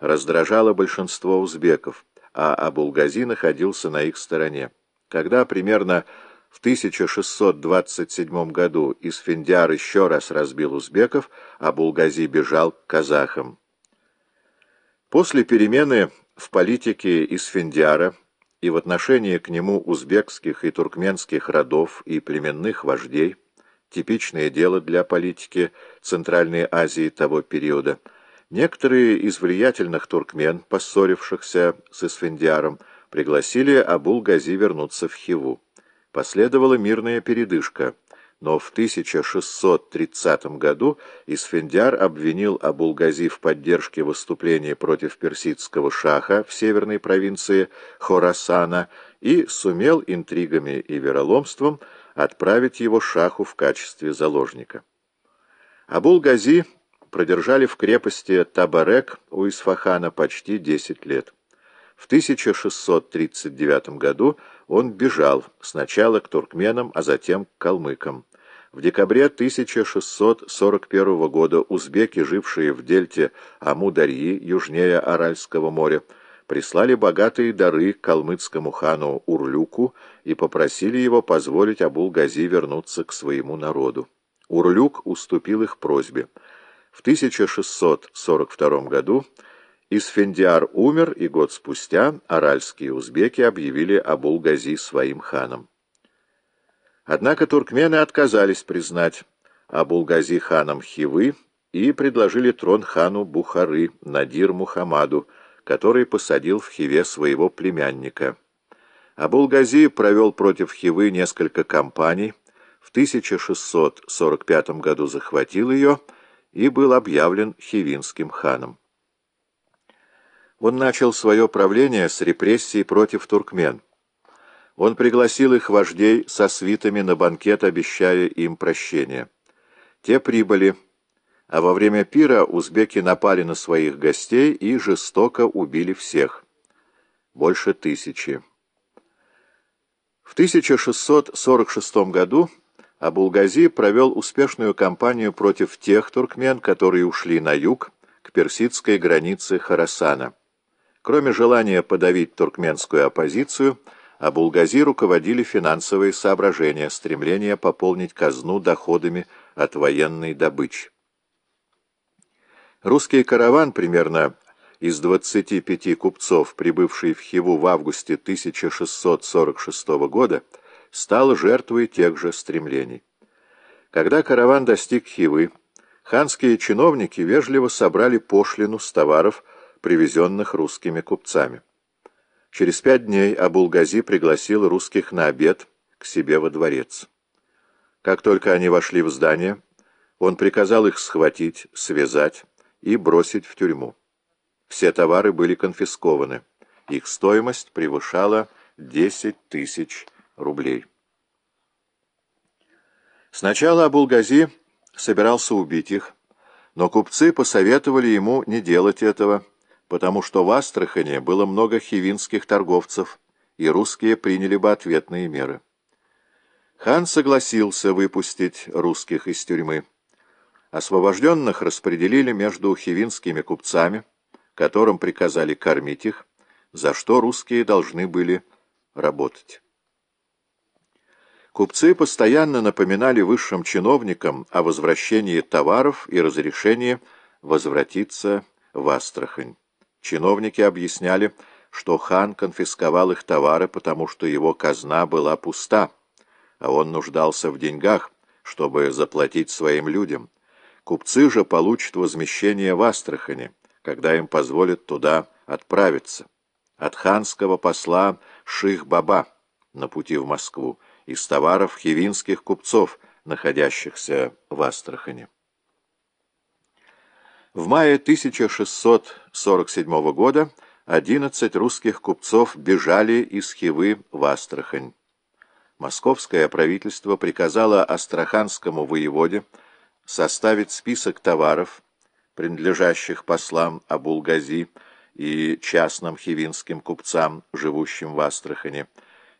раздражало большинство узбеков, а Абулгази находился на их стороне. Когда примерно в 1627 году Исфендиар еще раз разбил узбеков, а Булгази бежал к казахам. После перемены в политике Исфендиара и в отношении к нему узбекских и туркменских родов и племенных вождей, типичное дело для политики Центральной Азии того периода, некоторые из влиятельных туркмен, поссорившихся с Исфендиаром, пригласили Абул-Гази вернуться в Хиву. Последовала мирная передышка, но в 1630 году Исфендиар обвинил Абулгази в поддержке выступления против персидского шаха в северной провинции Хорасана и сумел интригами и вероломством отправить его шаху в качестве заложника. Абул-Гази продержали в крепости Табарек у Исфахана почти 10 лет. В 1639 году он бежал сначала к туркменам, а затем к калмыкам. В декабре 1641 года узбеки, жившие в дельте Амударьи, южнее Аральского моря, прислали богатые дары калмыцкому хану Урлюку и попросили его позволить Абул-Гази вернуться к своему народу. Урлюк уступил их просьбе. В 1642 году Исфендиар умер, и год спустя аральские узбеки объявили Абул-Гази своим ханом. Однако туркмены отказались признать Абул-Гази ханом Хивы и предложили трон хану Бухары Надир Мухаммаду, который посадил в Хиве своего племянника. Абул-Гази провел против Хивы несколько кампаний, в 1645 году захватил ее и был объявлен хивинским ханом. Он начал свое правление с репрессий против туркмен. Он пригласил их вождей со свитами на банкет, обещая им прощение. Те прибыли, а во время пира узбеки напали на своих гостей и жестоко убили всех. Больше тысячи. В 1646 году Абулгази провел успешную кампанию против тех туркмен, которые ушли на юг, к персидской границе Харасана. Кроме желания подавить туркменскую оппозицию, Абулгази руководили финансовые соображения, стремление пополнить казну доходами от военной добычи. Русский караван, примерно из 25 купцов, прибывший в Хиву в августе 1646 года, стал жертвой тех же стремлений. Когда караван достиг Хивы, ханские чиновники вежливо собрали пошлину с товаров, привезенных русскими купцами. Через пять дней Абулгази пригласил русских на обед к себе во дворец. Как только они вошли в здание, он приказал их схватить, связать и бросить в тюрьму. Все товары были конфискованы. Их стоимость превышала 10 тысяч рублей. Сначала Абулгази собирался убить их, но купцы посоветовали ему не делать этого, потому что в Астрахане было много хивинских торговцев, и русские приняли бы ответные меры. Хан согласился выпустить русских из тюрьмы. Освобожденных распределили между хивинскими купцами, которым приказали кормить их, за что русские должны были работать. Купцы постоянно напоминали высшим чиновникам о возвращении товаров и разрешении возвратиться в Астрахань. Чиновники объясняли, что хан конфисковал их товары, потому что его казна была пуста, а он нуждался в деньгах, чтобы заплатить своим людям. Купцы же получат возмещение в Астрахани, когда им позволят туда отправиться. От ханского посла Ших-Баба на пути в Москву из товаров хивинских купцов, находящихся в Астрахани. В мае 1647 года 11 русских купцов бежали из Хивы в Астрахань. Московское правительство приказало астраханскому воеводе составить список товаров, принадлежащих послам Абулгази и частным хивинским купцам, живущим в Астрахани,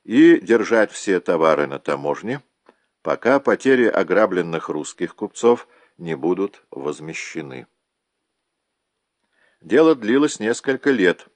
и держать все товары на таможне, пока потери ограбленных русских купцов не будут возмещены. Дело длилось несколько лет.